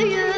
fire